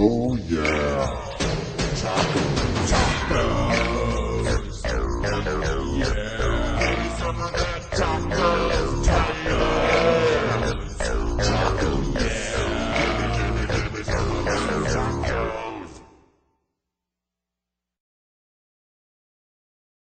Oh yeah. Tacos, tacos, tacos. tacos, tacos.